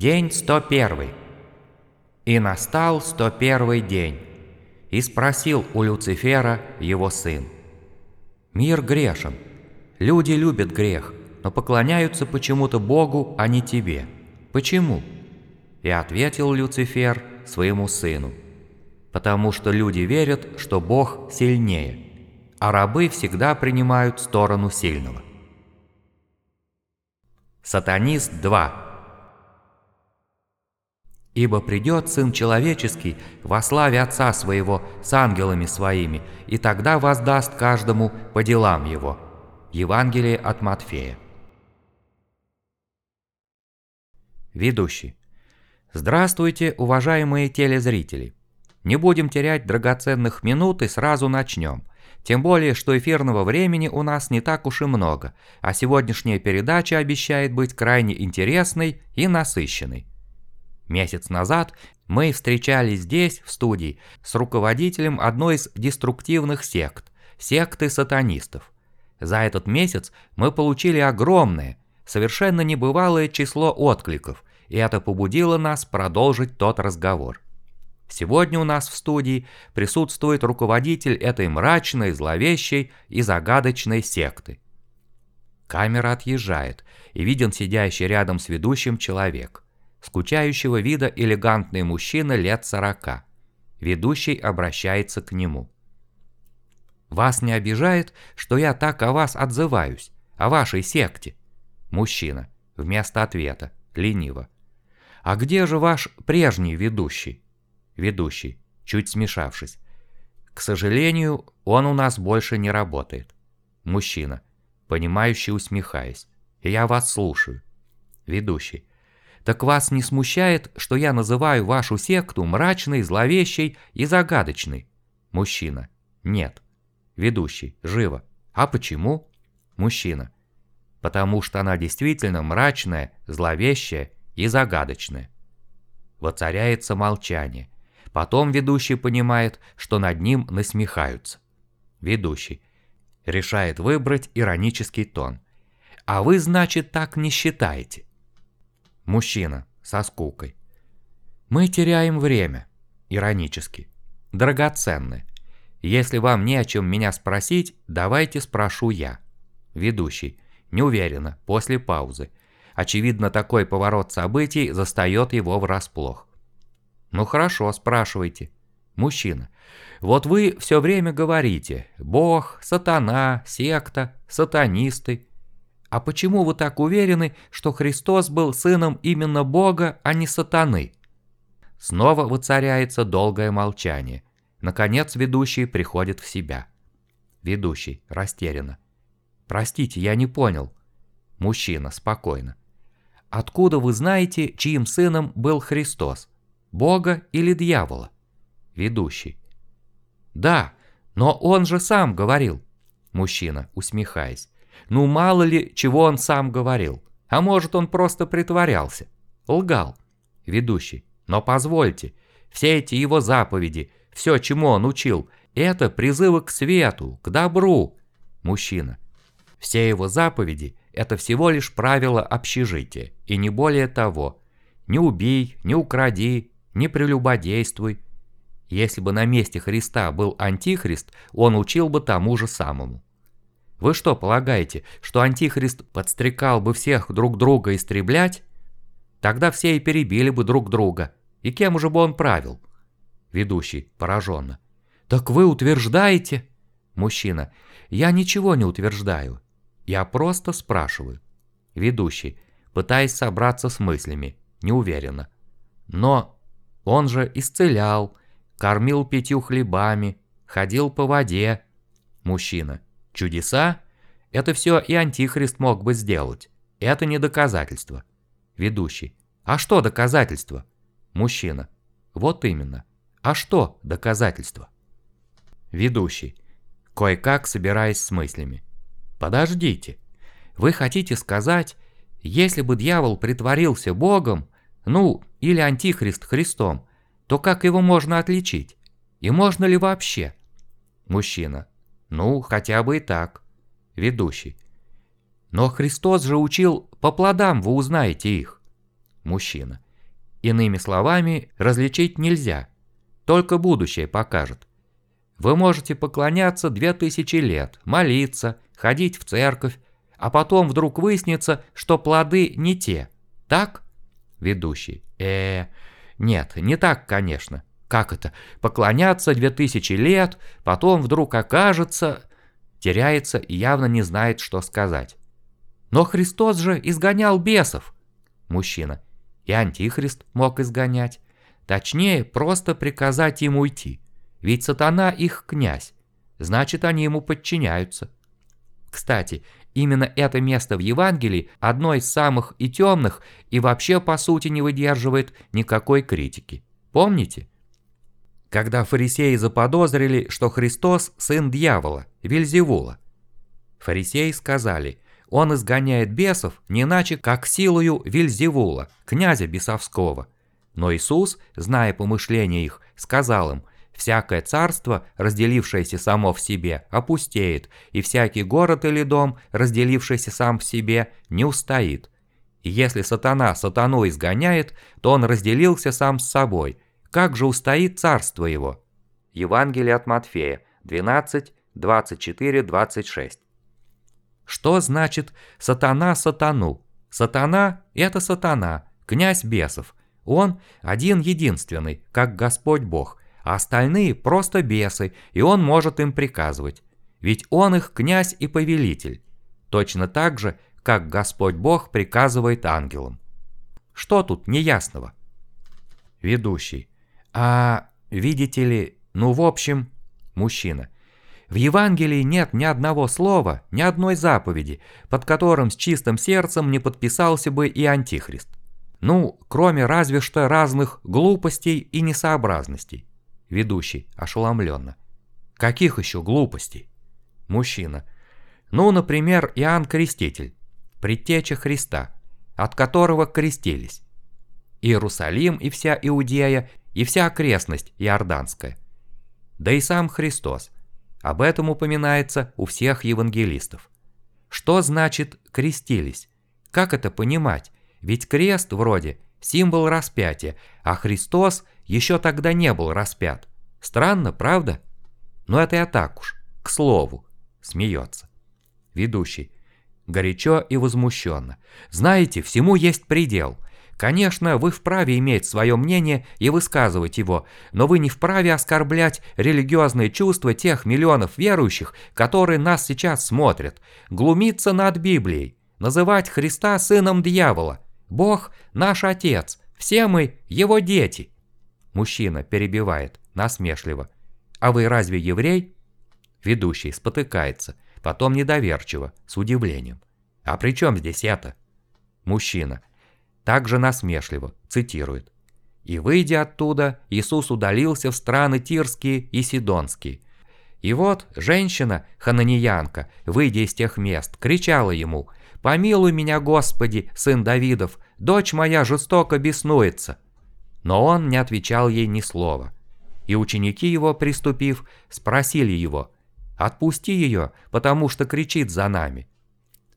День 101. И настал 101 день, и спросил у Люцифера его сын. «Мир грешен, люди любят грех, но поклоняются почему-то Богу, а не тебе. Почему?» И ответил Люцифер своему сыну. «Потому что люди верят, что Бог сильнее, а рабы всегда принимают сторону сильного». Сатанист 2 Ибо придет Сын Человеческий во славе Отца Своего с ангелами Своими, и тогда воздаст каждому по делам Его. Евангелие от Матфея. Ведущий. Здравствуйте, уважаемые телезрители. Не будем терять драгоценных минут и сразу начнем. Тем более, что эфирного времени у нас не так уж и много, а сегодняшняя передача обещает быть крайне интересной и насыщенной. Месяц назад мы встречались здесь, в студии, с руководителем одной из деструктивных сект, секты сатанистов. За этот месяц мы получили огромное, совершенно небывалое число откликов, и это побудило нас продолжить тот разговор. Сегодня у нас в студии присутствует руководитель этой мрачной, зловещей и загадочной секты. Камера отъезжает, и виден сидящий рядом с ведущим человек – скучающего вида элегантный мужчина лет сорока. Ведущий обращается к нему. «Вас не обижает, что я так о вас отзываюсь, о вашей секте?» Мужчина. Вместо ответа. Лениво. «А где же ваш прежний ведущий?» Ведущий, чуть смешавшись. «К сожалению, он у нас больше не работает». Мужчина, понимающий усмехаясь. «Я вас слушаю». Ведущий. Так вас не смущает, что я называю вашу секту мрачной, зловещей и загадочной? Мужчина. Нет. Ведущий. Живо. А почему? Мужчина. Потому что она действительно мрачная, зловещая и загадочная. Воцаряется молчание. Потом ведущий понимает, что над ним насмехаются. Ведущий. Решает выбрать иронический тон. А вы, значит, так не считаете? Мужчина со скукой. Мы теряем время. Иронически. Драгоценное. Если вам не о чем меня спросить, давайте спрошу я. Ведущий. Неуверенно, после паузы. Очевидно, такой поворот событий застает его врасплох. Ну хорошо, спрашивайте. Мужчина. Вот вы все время говорите «Бог», «Сатана», «Секта», «Сатанисты». А почему вы так уверены, что Христос был сыном именно Бога, а не сатаны? Снова воцаряется долгое молчание. Наконец ведущий приходит в себя. Ведущий растерянно. «Простите, я не понял». Мужчина спокойно. «Откуда вы знаете, чьим сыном был Христос? Бога или дьявола?» Ведущий. «Да, но он же сам говорил». Мужчина, усмехаясь. Ну мало ли, чего он сам говорил. А может, он просто притворялся. Лгал. Ведущий. Но позвольте, все эти его заповеди, все, чему он учил, это призывы к свету, к добру. Мужчина. Все его заповеди – это всего лишь правила общежития, и не более того. Не убей, не укради, не прелюбодействуй. Если бы на месте Христа был антихрист, он учил бы тому же самому. Вы что полагаете, что Антихрист подстрекал бы всех друг друга истреблять? Тогда все и перебили бы друг друга. И кем же бы он правил? Ведущий пораженно. Так вы утверждаете? Мужчина. Я ничего не утверждаю. Я просто спрашиваю. Ведущий, пытаясь собраться с мыслями, неуверенно. Но он же исцелял, кормил пятью хлебами, ходил по воде. Мужчина. Чудеса? Это все и Антихрист мог бы сделать. Это не доказательство. Ведущий. А что доказательство? Мужчина. Вот именно. А что доказательство? Ведущий. Кое-как собираясь с мыслями. Подождите. Вы хотите сказать, если бы дьявол притворился Богом, ну, или Антихрист Христом, то как его можно отличить? И можно ли вообще? Мужчина. Ну, хотя бы и так. Ведущий. Но Христос же учил, по плодам вы узнаете их. Мужчина. Иными словами, различить нельзя, только будущее покажет. Вы можете поклоняться две тысячи лет, молиться, ходить в церковь, а потом вдруг выяснится, что плоды не те. Так? Ведущий. э нет, не так, конечно. Как это? Поклоняться две тысячи лет, потом вдруг окажется... Теряется и явно не знает, что сказать. Но Христос же изгонял бесов. Мужчина. И Антихрист мог изгонять. Точнее, просто приказать им уйти. Ведь сатана их князь, значит они ему подчиняются. Кстати, именно это место в Евангелии одно из самых и темных и вообще по сути не выдерживает никакой критики. Помните? Когда фарисеи заподозрили, что Христос – сын дьявола, Вильзевула. Фарисеи сказали, он изгоняет бесов не иначе, как силою Вильзевула, князя бесовского. Но Иисус, зная помышления их, сказал им, Всякое царство, разделившееся само в себе, опустеет, и всякий город или дом, разделившийся сам в себе, не устоит. И если сатана сатану изгоняет, то он разделился сам с собой. Как же устоит царство его? Евангелие от Матфея, 12, 24, 26. Что значит «сатана сатану»? Сатана – это сатана, князь бесов. Он один-единственный, как Господь Бог, а остальные просто бесы, и он может им приказывать. Ведь он их князь и повелитель. Точно так же, как Господь Бог приказывает ангелам. Что тут неясного? Ведущий. А, видите ли, ну в общем, мужчина. В Евангелии нет ни одного слова, ни одной заповеди, под которым с чистым сердцем не подписался бы и Антихрист. Ну, кроме разве что разных глупостей и несообразностей. Ведущий, ошеломленно. Каких еще глупостей? Мужчина. Ну, например, Иоанн Креститель, предтеча Христа, от которого крестились. Иерусалим и вся Иудея, и вся окрестность Иорданская. Да и сам Христос. Об этом упоминается у всех евангелистов. Что значит «крестились»? Как это понимать? Ведь крест вроде символ распятия, а Христос еще тогда не был распят. Странно, правда? Но это я так уж, к слову, смеется. Ведущий. Горячо и возмущенно. Знаете, всему есть предел. Конечно, вы вправе иметь свое мнение и высказывать его, но вы не вправе оскорблять религиозные чувства тех миллионов верующих, которые нас сейчас смотрят, глумиться над Библией, называть Христа сыном дьявола. Бог – наш Отец, все мы – Его дети. Мужчина перебивает, насмешливо. «А вы разве еврей?» Ведущий спотыкается, потом недоверчиво, с удивлением. «А при чем здесь это?» Мужчина. Также насмешливо, цитирует. «И выйдя оттуда, Иисус удалился в страны Тирские и Сидонские. И вот женщина, хананиянка, выйдя из тех мест, кричала ему, «Помилуй меня, Господи, сын Давидов, дочь моя жестоко беснуется». Но он не отвечал ей ни слова. И ученики его, приступив, спросили его, «Отпусти ее, потому что кричит за нами».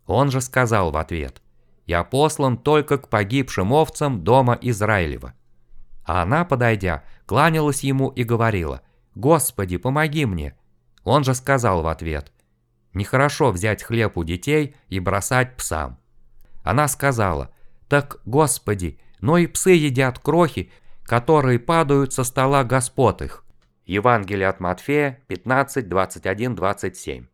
Он же сказал в ответ, «Я послан только к погибшим овцам дома Израилева». А она, подойдя, кланялась ему и говорила, «Господи, помоги мне». Он же сказал в ответ, «Нехорошо взять хлеб у детей и бросать псам». Она сказала, «Так, Господи, но и псы едят крохи, которые падают со стола господ их. Евангелие от Матфея 15, 21, 27.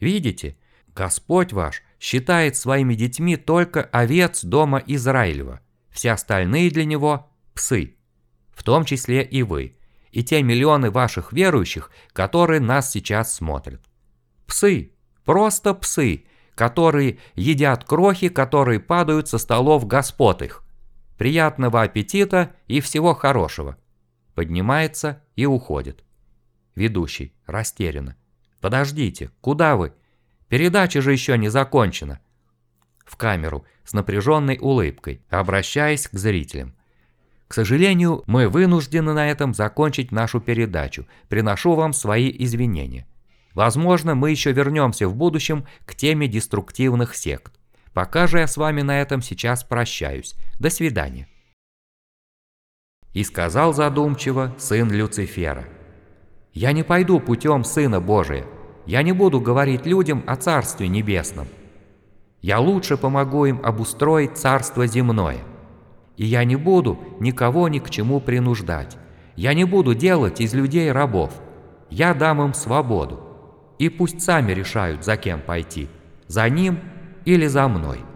Видите, Господь ваш считает своими детьми только овец дома Израилева, все остальные для него – псы, в том числе и вы, и те миллионы ваших верующих, которые нас сейчас смотрят. Псы, просто псы, которые едят крохи, которые падают со столов господ их. Приятного аппетита и всего хорошего. Поднимается и уходит. Ведущий, растерянно. Подождите, куда вы? Передача же еще не закончена. В камеру, с напряженной улыбкой, обращаясь к зрителям. К сожалению, мы вынуждены на этом закончить нашу передачу. Приношу вам свои извинения. Возможно, мы еще вернемся в будущем к теме деструктивных сект. Пока же я с вами на этом сейчас прощаюсь. До свидания. И сказал задумчиво сын Люцифера. «Я не пойду путем Сына Божия. Я не буду говорить людям о Царстве Небесном. Я лучше помогу им обустроить Царство Земное. И я не буду никого ни к чему принуждать. Я не буду делать из людей рабов. Я дам им свободу. И пусть сами решают, за кем пойти. За ним или за мной».